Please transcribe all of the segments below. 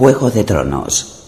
Juego de Tronos.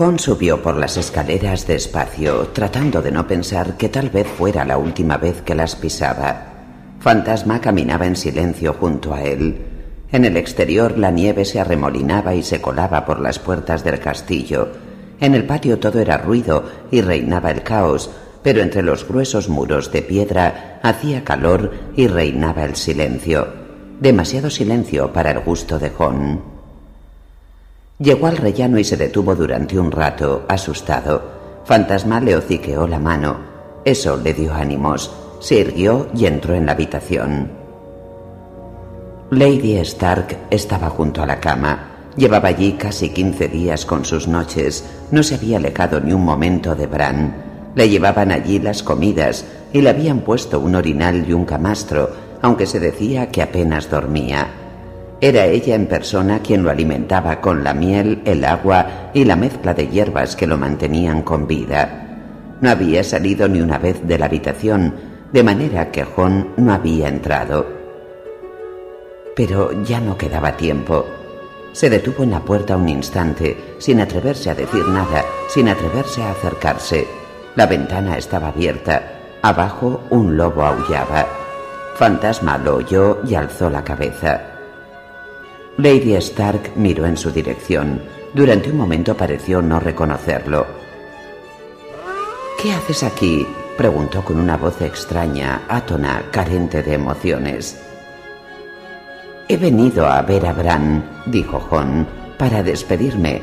Jon subió por las escaleras despacio, tratando de no pensar que tal vez fuera la última vez que las pisaba. Fantasma caminaba en silencio junto a él. En el exterior la nieve se arremolinaba y se colaba por las puertas del castillo. En el patio todo era ruido y reinaba el caos, pero entre los gruesos muros de piedra hacía calor y reinaba el silencio. Demasiado silencio para el gusto de Jon. Llegó al rellano y se detuvo durante un rato, asustado. Fantasma le hociqueó la mano. Eso le dio ánimos. Se irguió y entró en la habitación. Lady Stark estaba junto a la cama. Llevaba allí casi quince días con sus noches. No se había alejado ni un momento de Bran. Le llevaban allí las comidas y le habían puesto un orinal y un camastro, aunque se decía que apenas dormía. Era ella en persona quien lo alimentaba con la miel, el agua y la mezcla de hierbas que lo mantenían con vida. No había salido ni una vez de la habitación, de manera que Jon no había entrado. Pero ya no quedaba tiempo. Se detuvo en la puerta un instante, sin atreverse a decir nada, sin atreverse a acercarse. La ventana estaba abierta. Abajo un lobo aullaba. Fantasma lo oyó y alzó la cabeza. Lady Stark miró en su dirección. Durante un momento pareció no reconocerlo. ¿Qué haces aquí? preguntó con una voz extraña, átona, carente de emociones. He venido a ver a Bran, dijo Jon, para despedirme.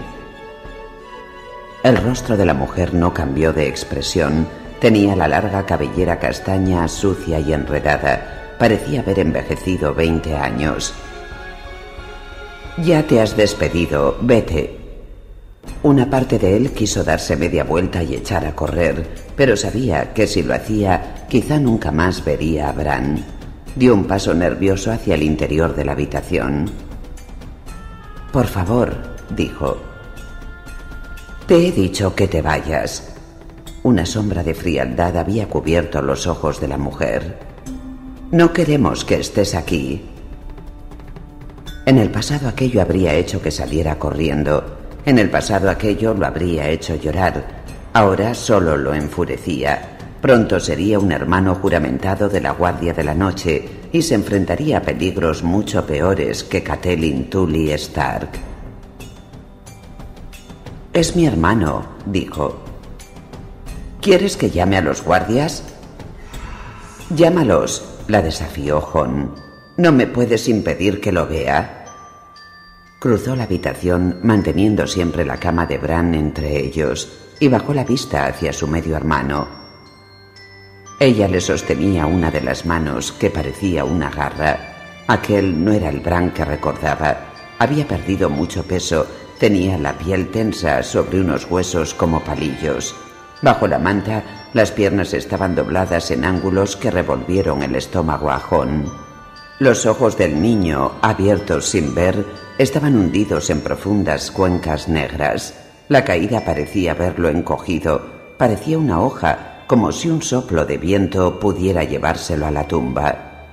El rostro de la mujer no cambió de expresión. Tenía la larga cabellera castaña, sucia y enredada. Parecía haber envejecido veinte años. Ya te has despedido, vete. Una parte de él quiso darse media vuelta y echar a correr, pero sabía que si lo hacía, quizá nunca más vería a Bran. Dio un paso nervioso hacia el interior de la habitación. Por favor, dijo. Te he dicho que te vayas. Una sombra de frialdad había cubierto los ojos de la mujer. No queremos que estés aquí. En el pasado aquello habría hecho que saliera corriendo. En el pasado aquello lo habría hecho llorar. Ahora solo lo enfurecía. Pronto sería un hermano juramentado de la Guardia de la Noche y se enfrentaría a peligros mucho peores que Catelyn Tully Stark. Es mi hermano, dijo. ¿Quieres que llame a los guardias? Llámalos, la desafió Jon. No me puedes impedir que lo vea. Cruzó la habitación manteniendo siempre la cama de Bran entre ellos y bajó la vista hacia su medio hermano. Ella le sostenía una de las manos que parecía una garra. Aquel no era el Bran que recordaba. Había perdido mucho peso, tenía la piel tensa sobre unos huesos como palillos. Bajo la manta, las piernas estaban dobladas en ángulos que revolvieron el estómago a los ojos del niño, abiertos sin ver, estaban hundidos en profundas cuencas negras. La caída parecía haberlo encogido, parecía una hoja, como si un soplo de viento pudiera llevárselo a la tumba.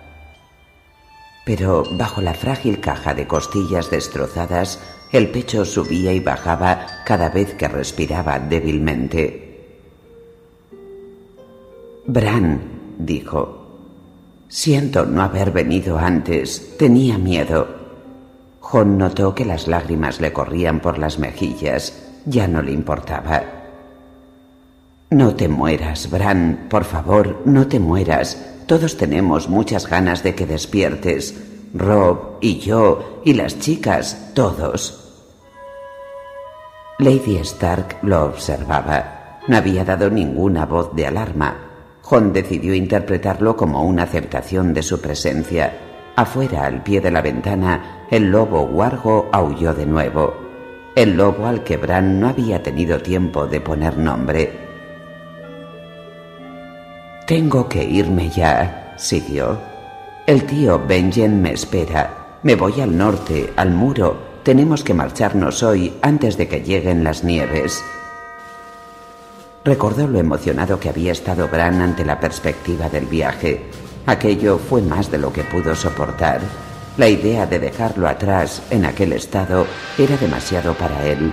Pero bajo la frágil caja de costillas destrozadas, el pecho subía y bajaba cada vez que respiraba débilmente. Bran, dijo, Siento no haber venido antes. Tenía miedo. Jon notó que las lágrimas le corrían por las mejillas. Ya no le importaba. No te mueras, Bran. Por favor, no te mueras. Todos tenemos muchas ganas de que despiertes. Rob y yo y las chicas, todos. Lady Stark lo observaba. No había dado ninguna voz de alarma. Jon decidió interpretarlo como una aceptación de su presencia. Afuera, al pie de la ventana, el lobo Wargo aulló de nuevo. El lobo al que Bran no había tenido tiempo de poner nombre. Tengo que irme ya, siguió. El tío Benjen me espera. Me voy al norte, al muro. Tenemos que marcharnos hoy antes de que lleguen las nieves. Recordó lo emocionado que había estado Bran ante la perspectiva del viaje. Aquello fue más de lo que pudo soportar. La idea de dejarlo atrás en aquel estado era demasiado para él.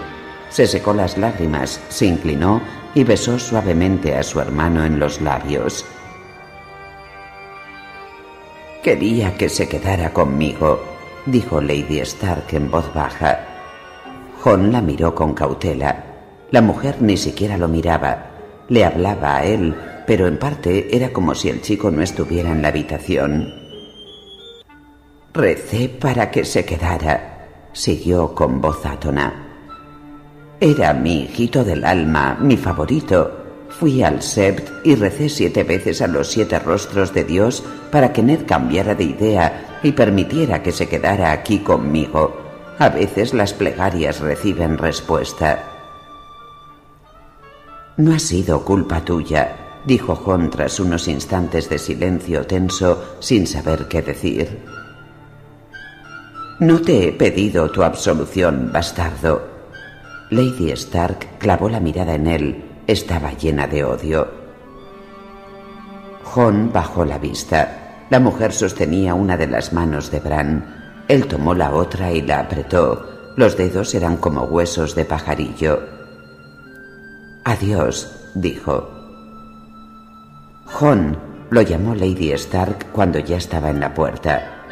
Se secó las lágrimas, se inclinó y besó suavemente a su hermano en los labios. Quería que se quedara conmigo, dijo Lady Stark en voz baja. Jon la miró con cautela. La mujer ni siquiera lo miraba. Le hablaba a él, pero en parte era como si el chico no estuviera en la habitación. Recé para que se quedara, siguió con voz átona. Era mi hijito del alma, mi favorito. Fui al Sept y recé siete veces a los siete rostros de Dios para que Ned cambiara de idea y permitiera que se quedara aquí conmigo. A veces las plegarias reciben respuesta. No ha sido culpa tuya, dijo Jon tras unos instantes de silencio tenso sin saber qué decir. No te he pedido tu absolución, bastardo. Lady Stark clavó la mirada en él. Estaba llena de odio. Jon bajó la vista. La mujer sostenía una de las manos de Bran. Él tomó la otra y la apretó. Los dedos eran como huesos de pajarillo. Adiós, dijo. Jon lo llamó Lady Stark cuando ya estaba en la puerta.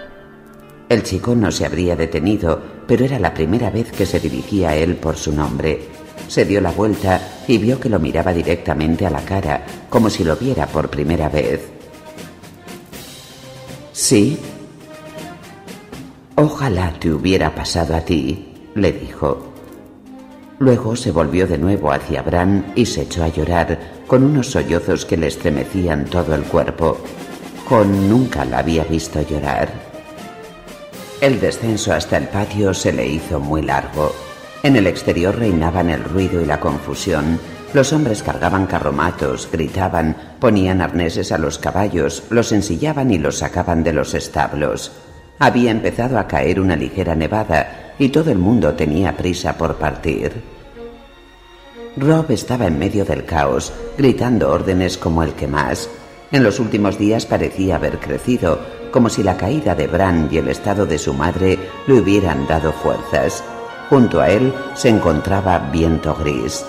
El chico no se habría detenido, pero era la primera vez que se dirigía a él por su nombre. Se dio la vuelta y vio que lo miraba directamente a la cara, como si lo viera por primera vez. ¿Sí? Ojalá te hubiera pasado a ti, le dijo. Luego se volvió de nuevo hacia Bran y se echó a llorar con unos sollozos que le estremecían todo el cuerpo. Jon nunca la había visto llorar. El descenso hasta el patio se le hizo muy largo. En el exterior reinaban el ruido y la confusión. Los hombres cargaban carromatos, gritaban, ponían arneses a los caballos, los ensillaban y los sacaban de los establos. Había empezado a caer una ligera nevada y todo el mundo tenía prisa por partir. Rob estaba en medio del caos, gritando órdenes como el que más. En los últimos días parecía haber crecido, como si la caída de Bran y el estado de su madre le hubieran dado fuerzas. Junto a él se encontraba Viento Gris.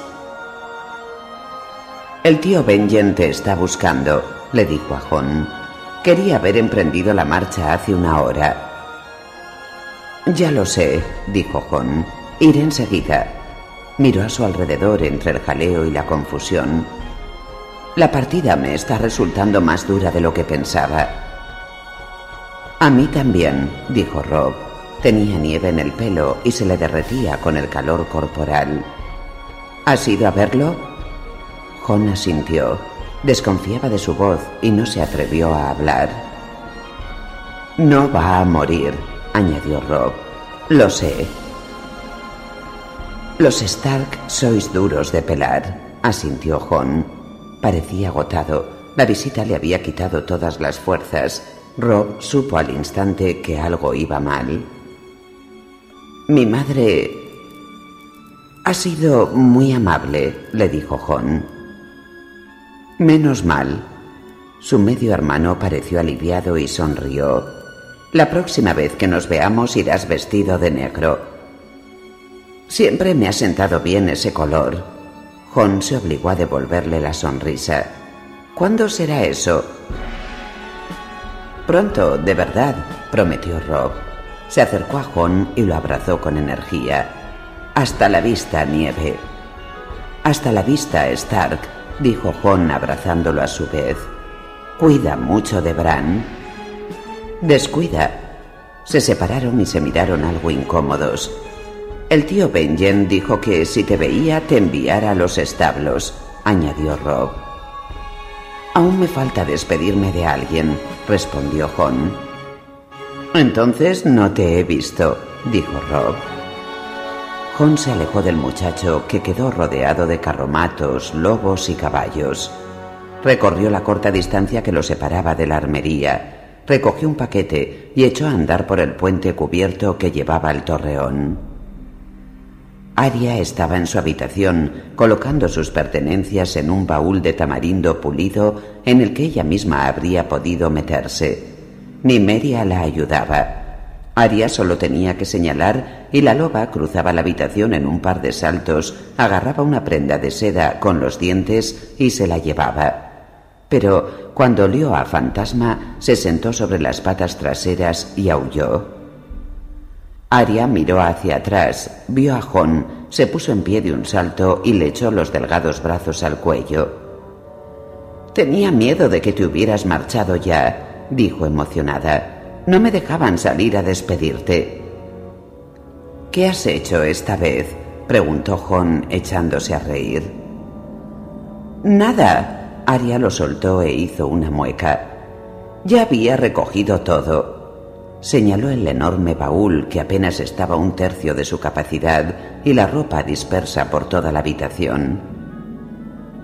El tío Benjen te está buscando, le dijo a Jon. Quería haber emprendido la marcha hace una hora, ya lo sé, dijo Jon. Iré enseguida. Miró a su alrededor entre el jaleo y la confusión. La partida me está resultando más dura de lo que pensaba. A mí también, dijo Rob. Tenía nieve en el pelo y se le derretía con el calor corporal. ¿Has ido a verlo? Jon asintió. Desconfiaba de su voz y no se atrevió a hablar. No va a morir, añadió Rob. Lo sé. Los Stark sois duros de pelar, asintió Jon. Parecía agotado. La visita le había quitado todas las fuerzas. Rob supo al instante que algo iba mal. Mi madre... Ha sido muy amable, le dijo Jon. Menos mal. Su medio hermano pareció aliviado y sonrió. La próxima vez que nos veamos irás vestido de negro. Siempre me ha sentado bien ese color. Jon se obligó a devolverle la sonrisa. ¿Cuándo será eso? Pronto, de verdad, prometió Rob. Se acercó a Jon y lo abrazó con energía. Hasta la vista, nieve. Hasta la vista, Stark, dijo Jon abrazándolo a su vez. Cuida mucho de Bran. Descuida. Se separaron y se miraron algo incómodos. El tío Benjen dijo que si te veía te enviara a los establos, añadió Rob. Aún me falta despedirme de alguien, respondió Hon. Entonces no te he visto, dijo Rob. Hon se alejó del muchacho que quedó rodeado de carromatos, lobos y caballos. Recorrió la corta distancia que lo separaba de la armería, recogió un paquete y echó a andar por el puente cubierto que llevaba al torreón. Aria estaba en su habitación, colocando sus pertenencias en un baúl de tamarindo pulido en el que ella misma habría podido meterse. Ni Meria la ayudaba. Aria solo tenía que señalar y la loba cruzaba la habitación en un par de saltos, agarraba una prenda de seda con los dientes y se la llevaba. Pero cuando olió a Fantasma, se sentó sobre las patas traseras y aulló. Aria miró hacia atrás, vio a Jon, se puso en pie de un salto y le echó los delgados brazos al cuello. Tenía miedo de que te hubieras marchado ya, dijo emocionada. No me dejaban salir a despedirte. ¿Qué has hecho esta vez? preguntó Jon echándose a reír. Nada. Aria lo soltó e hizo una mueca. Ya había recogido todo. Señaló el enorme baúl que apenas estaba un tercio de su capacidad y la ropa dispersa por toda la habitación.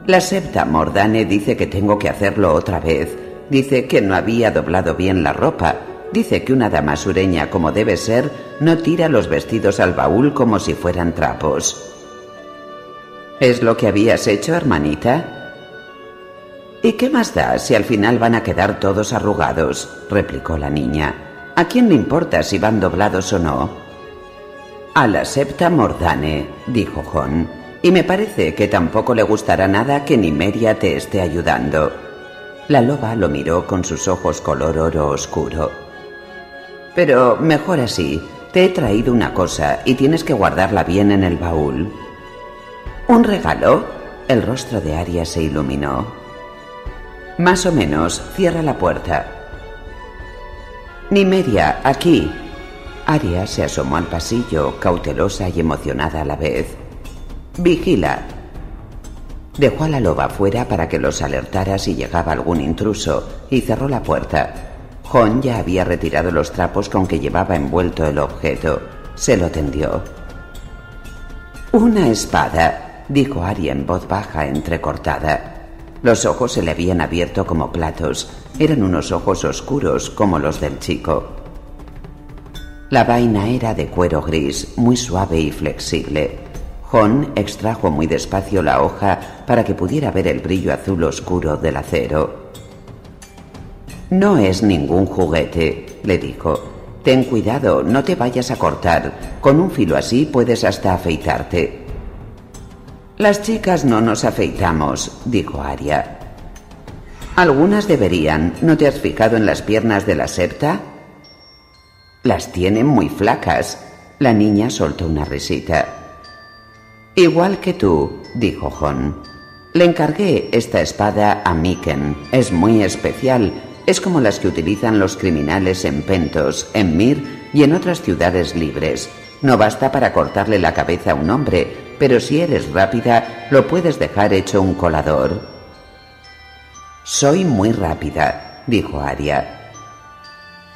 La septa Mordane dice que tengo que hacerlo otra vez. Dice que no había doblado bien la ropa. Dice que una dama sureña como debe ser no tira los vestidos al baúl como si fueran trapos. ¿Es lo que habías hecho, hermanita? ¿Y qué más da si al final van a quedar todos arrugados? replicó la niña. ¿A quién le importa si van doblados o no? A la septa Mordane, dijo Jon, y me parece que tampoco le gustará nada que Nimeria te esté ayudando. La loba lo miró con sus ojos color oro oscuro. Pero mejor así, te he traído una cosa y tienes que guardarla bien en el baúl. ¿Un regalo? El rostro de Aria se iluminó. Más o menos, cierra la puerta. Nimeria, aquí. Aria se asomó al pasillo, cautelosa y emocionada a la vez. Vigila. Dejó a la loba fuera para que los alertara si llegaba algún intruso y cerró la puerta. Jon ya había retirado los trapos con que llevaba envuelto el objeto. Se lo tendió. Una espada, dijo Aria en voz baja, entrecortada. Los ojos se le habían abierto como platos. Eran unos ojos oscuros como los del chico. La vaina era de cuero gris, muy suave y flexible. Jon extrajo muy despacio la hoja para que pudiera ver el brillo azul oscuro del acero. No es ningún juguete, le dijo. Ten cuidado, no te vayas a cortar. Con un filo así puedes hasta afeitarte. Las chicas no nos afeitamos, dijo Aria. Algunas deberían. ¿No te has fijado en las piernas de la septa? Las tienen muy flacas. La niña soltó una risita. Igual que tú, dijo Jon. Le encargué esta espada a Miken. Es muy especial. Es como las que utilizan los criminales en Pentos, en Mir y en otras ciudades libres. No basta para cortarle la cabeza a un hombre, pero si eres rápida, lo puedes dejar hecho un colador. Soy muy rápida, dijo Aria.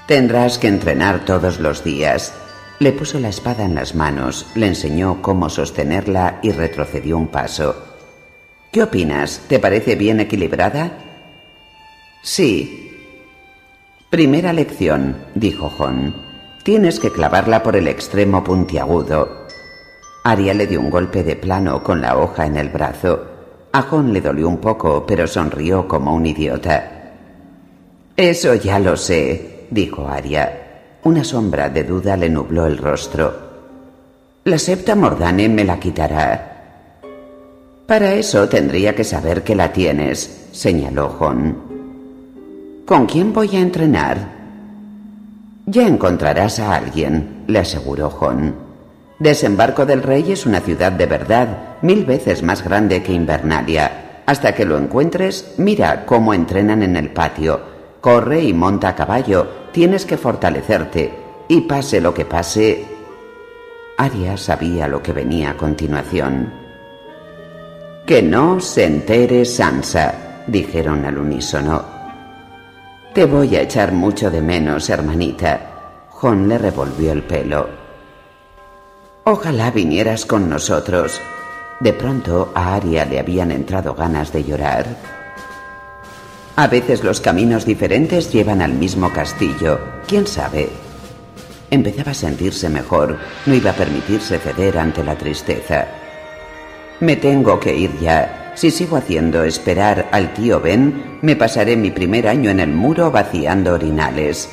Tendrás que entrenar todos los días. Le puso la espada en las manos, le enseñó cómo sostenerla y retrocedió un paso. ¿Qué opinas? ¿Te parece bien equilibrada? Sí. Primera lección, dijo Jon. Tienes que clavarla por el extremo puntiagudo. Aria le dio un golpe de plano con la hoja en el brazo. A le dolió un poco, pero sonrió como un idiota. Eso ya lo sé, dijo Aria. Una sombra de duda le nubló el rostro. La septa Mordane me la quitará. Para eso tendría que saber que la tienes, señaló Jon. ¿Con quién voy a entrenar? Ya encontrarás a alguien, le aseguró Jon. Desembarco del Rey es una ciudad de verdad, mil veces más grande que Invernalia. Hasta que lo encuentres, mira cómo entrenan en el patio. Corre y monta a caballo, tienes que fortalecerte. Y pase lo que pase... Aria sabía lo que venía a continuación. Que no se entere Sansa, dijeron al unísono. Te voy a echar mucho de menos, hermanita. Jon le revolvió el pelo. Ojalá vinieras con nosotros. De pronto a Aria le habían entrado ganas de llorar. A veces los caminos diferentes llevan al mismo castillo. ¿Quién sabe? Empezaba a sentirse mejor. No iba a permitirse ceder ante la tristeza. Me tengo que ir ya. Si sigo haciendo esperar al tío Ben, me pasaré mi primer año en el muro vaciando orinales.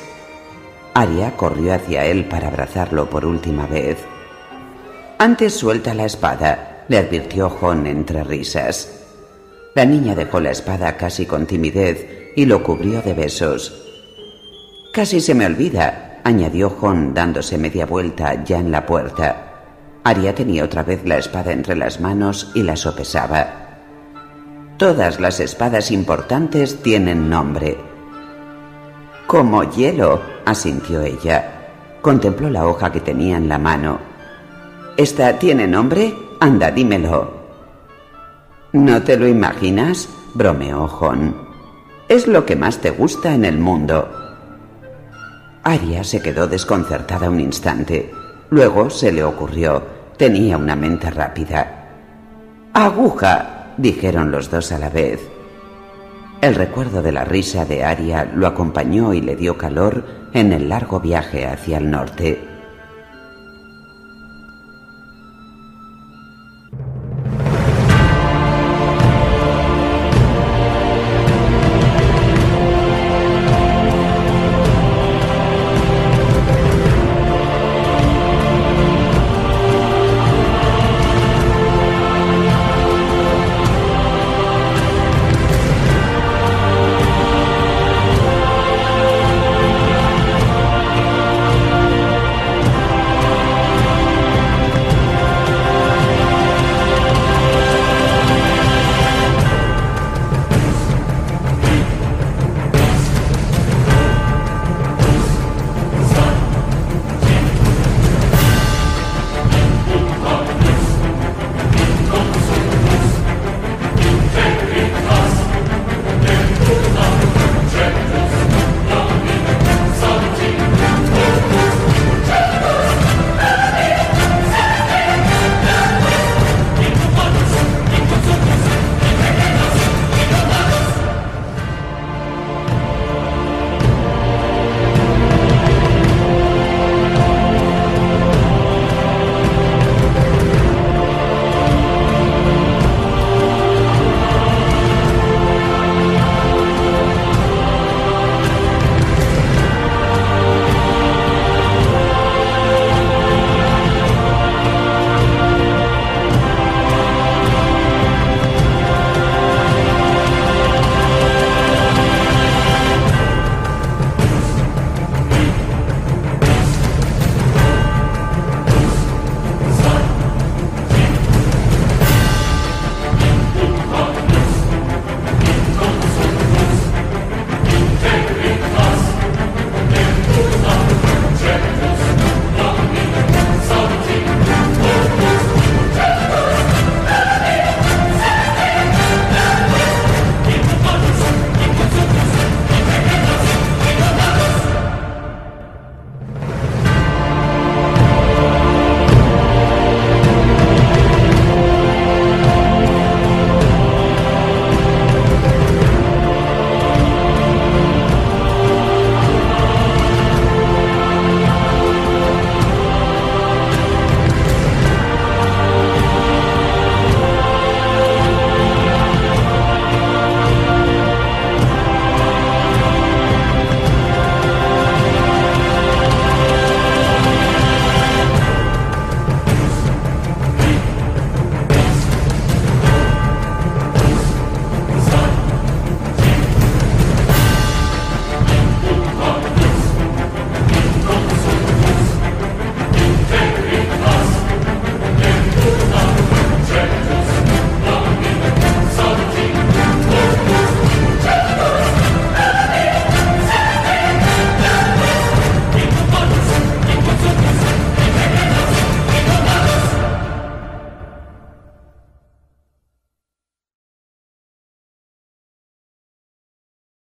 Aria corrió hacia él para abrazarlo por última vez. Antes suelta la espada, le advirtió Jon entre risas. La niña dejó la espada casi con timidez y lo cubrió de besos. Casi se me olvida, añadió Jon dándose media vuelta ya en la puerta. Aria tenía otra vez la espada entre las manos y la sopesaba. Todas las espadas importantes tienen nombre. Como hielo, asintió ella. Contempló la hoja que tenía en la mano. ¿Esta tiene nombre? Anda, dímelo. ¿No te lo imaginas? bromeó Jon. Es lo que más te gusta en el mundo. Aria se quedó desconcertada un instante. Luego se le ocurrió. Tenía una mente rápida. Aguja, dijeron los dos a la vez. El recuerdo de la risa de Aria lo acompañó y le dio calor en el largo viaje hacia el norte.